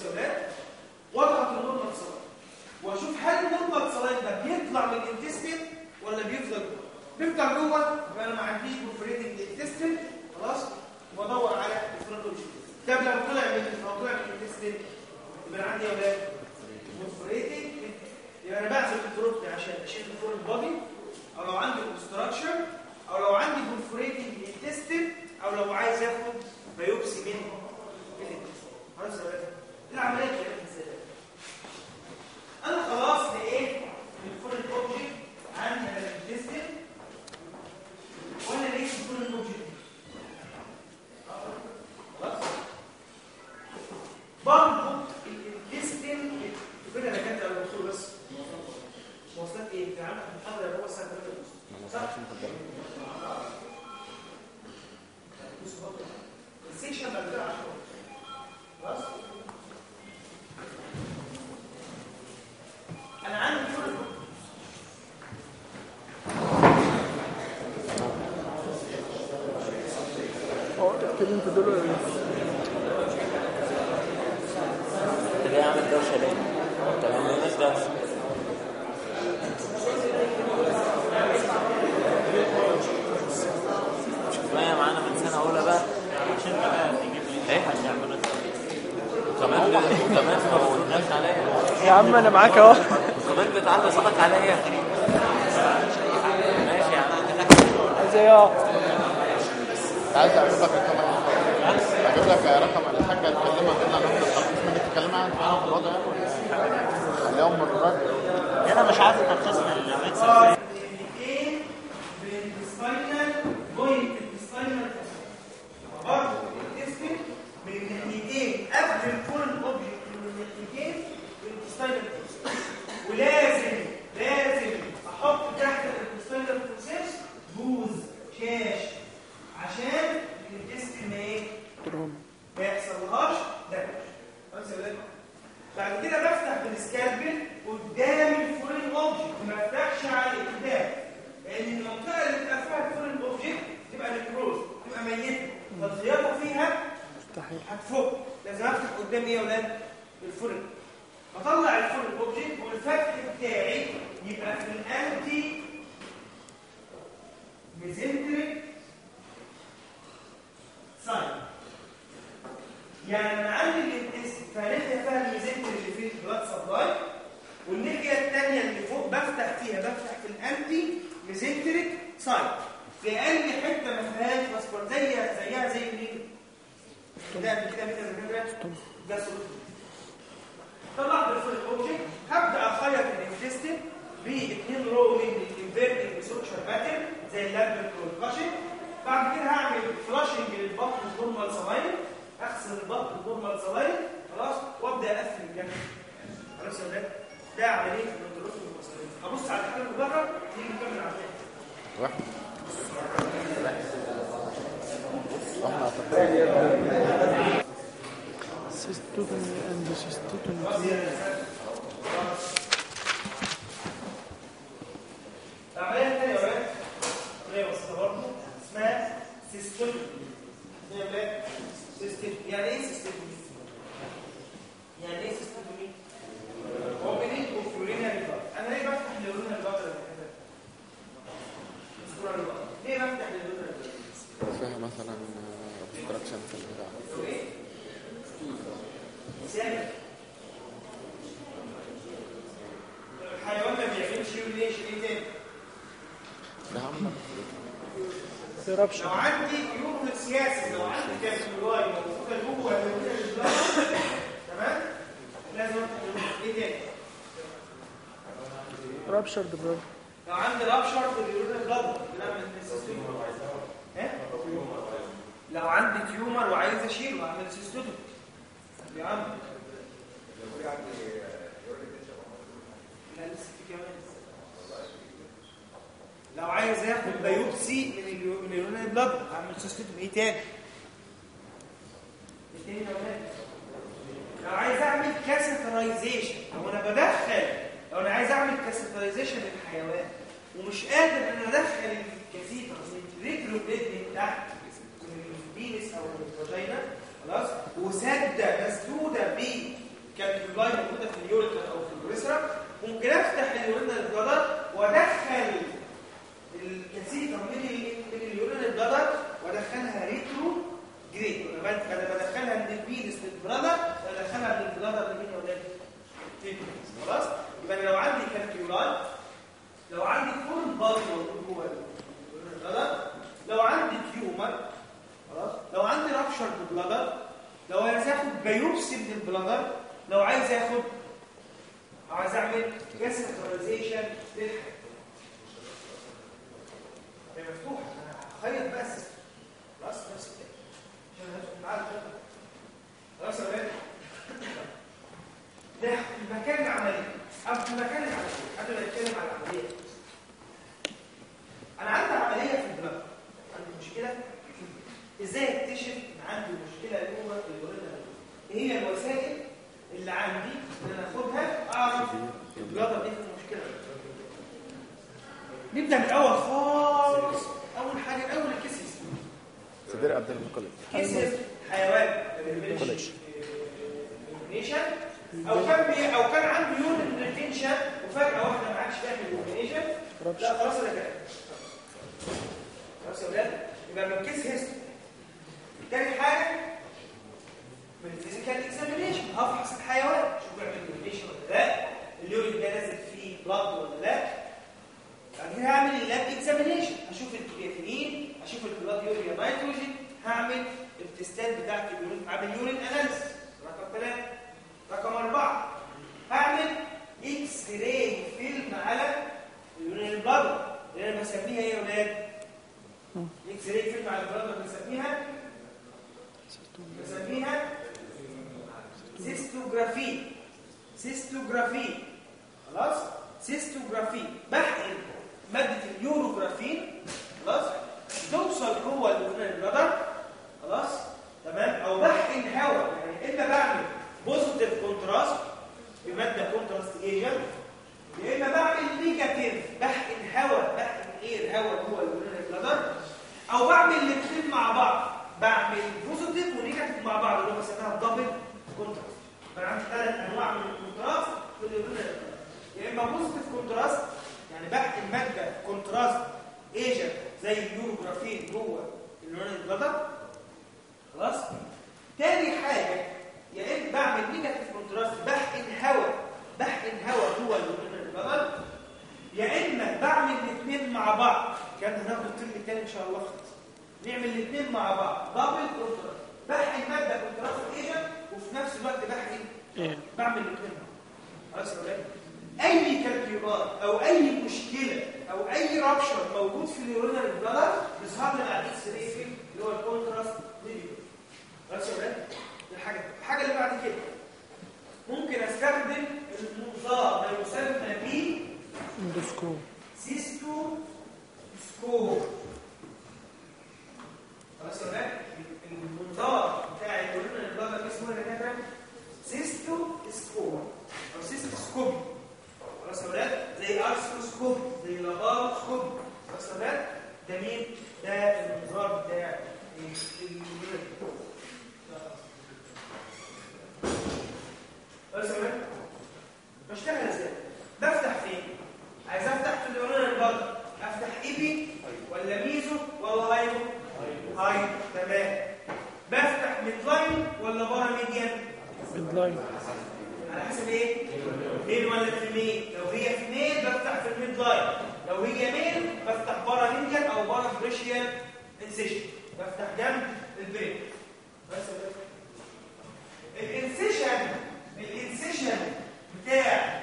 الفراكسيونات واضغط ال normal saline وأشوف هل ال normal saline ده بيطلع من ال intestine ولا بيفضل جوه؟ بيفضل جوه؟ يبقى أنا ما عنديش perforating الساعة 3 ونص صح؟ السيكشن بعد كده 10 خلاص؟ أنا عندي كل هو اتكلمت دول ولا لسه؟ انت ليه عامل دوشه ليه؟ انت ما عملناش دوشه شوف ما معانا من سنه اولى بقى عشان كمان تجيب لي إيه هنعمل كمان كمان ما قلناش عليا يا عم أنا معاك أهو. صوتك عليا. ماشي يا عم عايز إيه؟ أه. عايز أجيب لك رقم أجيب لك رقم الحاجة تكلمها كده عن من الوضع يعني. خليهم مرات أنا مش عايز التخصص الميكس الاثنين بالسباينال جوينت بالسباينال برضه الانتستين من الناحيتين قبل الفورن اوبجكت من الناحيتين ولازم لازم أحط تحت السباينال بروسيس فوط شاش عشان ال intestine ما إيه ما يحصلهاش damage. ولاد. بعد كده بفتح بال scalpel قدام ال foreign object ما افتحش عليه قدام لأن المنطقة اللي بتبقى فيها ال foreign object تبقى necrosed تبقى ميتة. فالخياطة فيها مستحيل. هتفك. لازم أفتح قدام إيه يا ولاد؟ ال foreign. بطلع ال foreign object والفتح بتاعي يبقى في الأنتي ميزنتريك ساين. يعني أنا عندي الانتست فهنحيا فيها الميزنتر اللي فيه البلاد سبلاي والناحية الثانية اللي فوق بفتح فيها بفتح في الأنتي ميزنتريك سايت في اي حتة ما فيهاش باسبور زيها زي مين؟ ده كده كده؟ ده سولوت طلعت ال foreign object هبدأ اخيط ال intestine باثنين row من ال inverting suture pattern زي ال Lembert وال Cushing بعد كده هعمل flushing للبطن ال normal saline أغسل البطن ال normal saline خلاص وأبدأ أقفل الجنب. خلاص يا ولاد ده عملية البنتروس والمصارين ابص على الحاجة اللي بره نيجي نكمل على الثاني واحد. وإحنا cystotomy and cystotomy العملية الثانية يا ولاد هي بسيطه برضه اسمها cystotomy يا ولاد cystotomy يعني إيه cystotomy؟ يعني إيه cystotomy؟ opening of urinary bladder أنا ليه بفتح ال urinary bladder اللي كده؟ ليه بفتح ال urinary بلاد؟ فيها مثلا obstruction في البتاع سامع الحيوان ما بيعملش يورينيش إيه تاني؟ ده عم سيرابشن لو عندي يورو سياسي لو عندي كاسولاي موجوده جوه تمام؟ لازم. إيه؟ رابشر براد لو عندي rupture في ال urinary bladder؟ لو عندي tumor وعايز أشيله اعمل cystotomy يا عم لا لسه في كمان لو عايز اخد biopsy من من bladder اعمل cystotomy إيه تاني؟ تاني يا ولاد؟ لو عايز أعمل catheterization أو أنا بدخل لو أنا عايز أعمل catheterization للحيوان ومش قادر إن أدخل ال catheter من ال retrograde من تحت من ال penis أو من ال vagina خلاص وسده مسدودة ب calculi موجودة في ال ureter أو في ال urethra ممكن أفتح ال urinary bladder وأدخل مزيكا من من ال urinary bladder وادخلها retrograde بدل ما ادخلها لل penis لل bladder ادخلها لل bladder لمين ولا خلاص؟ يبقى أنا لو عندي calculi لو عندي calculi جوه ال bladder لو عندي tumor خلاص؟ لو عندي rupture بال bladder لو عايز آخد biopsy من ال bladder لو عايز اخد عايز أعمل جسم للحاجه هي مفتوحة. أنا هخيط بس. خلاص نفس الكلام عشان هدخل معاك خلاص يا ولاد. ده مكان العملية. أو في مكان العملية. قبل ما نتكلم عن العملية. أنا عندي عملية في الدماغ. عندي مشكلة؟ إزاي أكتشف إن عندي مشكلة جوه الوريدة إيه هي الوسائل اللي عندي إن أنا أخدها؟ أعرف. البلادر دي في المشكلة. نبدأ من الأول خالص. أول حاجة اول الكيسز سدير عبد المطلب كيسز حيوان نيشن أو كان بي أو كان عنده يون ريتنشن وفجأة واحدة ما عادش تعمل يونيشن لا خلاص أنا كده خلاص يا ولاد يبقى من كيس هيستوري تاني حاجة من الفيزيكال اكزامينيشن هفحص الحيوان شوف بيعمل يونيشن ولا لا ال urine ده نازل فيه blood ولا لا بعد كده هعمل ال lab examination هشوف الكرياتينين هشوف ال blood urea nitrogen هعمل ال test ات بتاعت ال urine هعمل urine analysis رقم ثلاثة رقم أربعة هعمل x-ray film على ال urinary bladder بسميها إيه يا ولاد؟ x-ray film على ال bladder بسميها بسميها cystography cystography خلاص؟ cystography بحقن مادة ال Urografin خلاص؟ توصل جوه ال bladder خلاص؟ تمام؟ أو بحقن هواء يعني اما بعمل؟ positive contrast بماده contrast agent يا إما بعمل negative بحقن هواء بحقن air هواء جوه ال bladder أو بعمل الاثنين مع بعض. بعمل positive و negative مع بعض اللي هو بسميها double contrast فانا عندي ثلاث أنواع من ال contrast في ال urine يا إما positive contrast يعني بحقن ماده contrast agent زي ال Urografin جوه ال urinary bladder خلاص؟ تاني حاجة يا إما بعمل negative contrast بحقن هواء بحقن هواء جوه ال urinary bladder يا اما بعمل الاثنين مع بعض كان هناخد ال term الثاني إن شاء الله خلاص نعمل الاثنين مع بعض. double contrast بحقن مادة contrast agent وفي نفس الوقت بحقن إيه. بعمل الاثنين خلاص يا ولاد؟ أي calculi أو أي مشكلة أو أي rupture موجود في ال urinary bladder بيظهر لنا على ال x-ray film اللي هو ال contrast school. بريشيال انسيشن بفتح جنب البرين بس. الإنسيشن الإنسيشن بتاع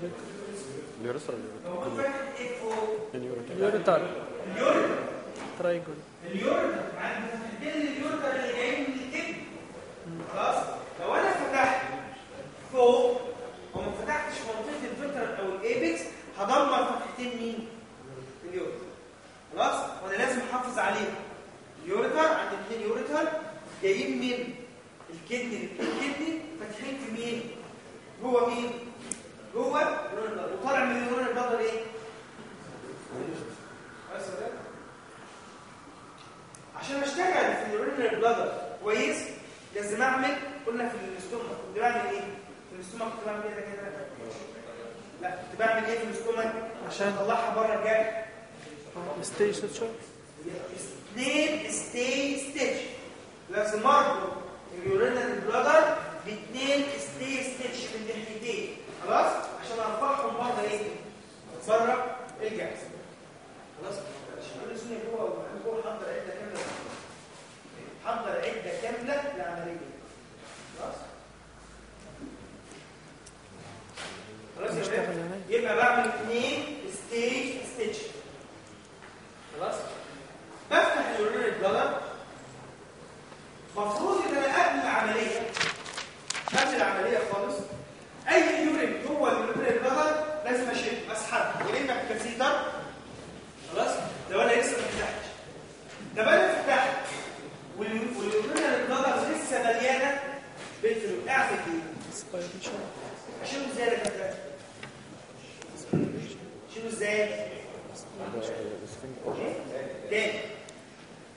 اليوريت اليوريس ولا اليوريت؟ اليوريتار ترايجون اليوريتار ده اليوريتار اللي جاي من الكبد خلاص لو أنا فتحت فوق وما فتحتش منطقه الفلتر أو الايبكس هدمر فتحتين مين؟ اليوريتار خلاص وأنا لازم احافظ عليهم اليورتر عندي اثنين يوريتار جايين من الكدني الكدني فاتحين في مين؟ Station Church.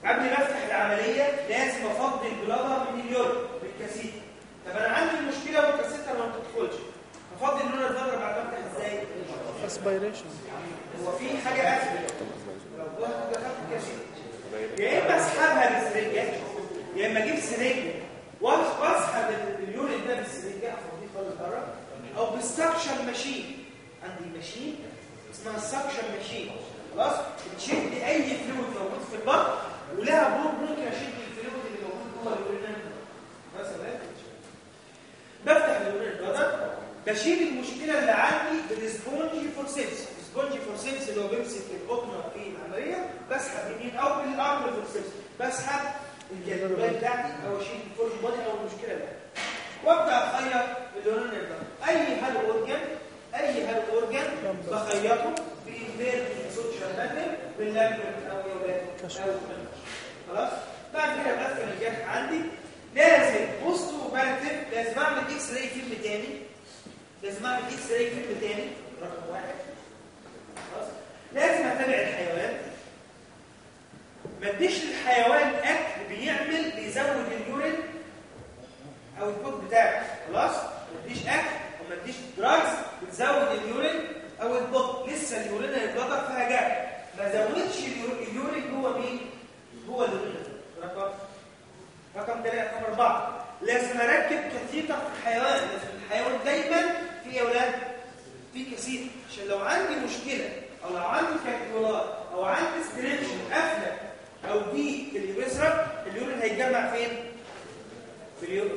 قبل ما افتح العملية لازم افضي ال bladder من ال urine بال catheter طب أنا عندي مشكله وال catheter ما بتدخلش. افضي ال urinary bladder بعد ما أفتح إزاي؟ aspiration هو في حاجة أسهل. لو دخلت ال catheter يا إما أسحبها بسرنجه يا إما أجيب سرنجه واسحب ال- ال urine ده بالسرنجه أفضيه خالص بره. أو بال suction machine عندي machine اسمها ال suction machine خلاص بتشد أي fluid موجود في البطن. ولها power ممكن اشد ال fluid اللي موجود جوه ال urine مثلا بفتح ال urinary bladder بشيل المشكلة اللي عندي بال sponge forceps ال sponge forceps اللي هو بيمسك القطنه في العملية بسحب يمين أو بال Allis forceps بسحب الجاذبيه بتاعتي أو أشيل ال foreign body أو المشكلة عندي وأبدأ اخيط ال urinary bladder اي hollow organ أي hollow organ بخيطه ب inverting suture pattern بال Lembert أو يا ولاد. أو. خلاص؟ بعد كده بقفل الجرح عندي. لازم post operative لازم أعمل x-ray film تاني. لازم أعمل x-ray film تاني. رقم واحد. خلاص؟ لازم أتابع الحيوان. ما اديش للحيوان أكل بيعمل بيزود ال urine ال output بتاعه. خلاص؟ ما اديش أكل. وما اديش drugs بتزود ال urine output لسه ال urinary bladder فيها جرح ما ال u- ال urine جوه مين؟ جوه ال urine رقم رقم رقم أربعة. لازم أركب catheter في الحيوان. لازم الحيوان دايما في يا أولاد في catheter عشان لو عندي مشكلة أو لو عندي calculi أو عندي stricture قافلة أو دي في ال urethra ال urine هيتجمع فين؟ في ال urine.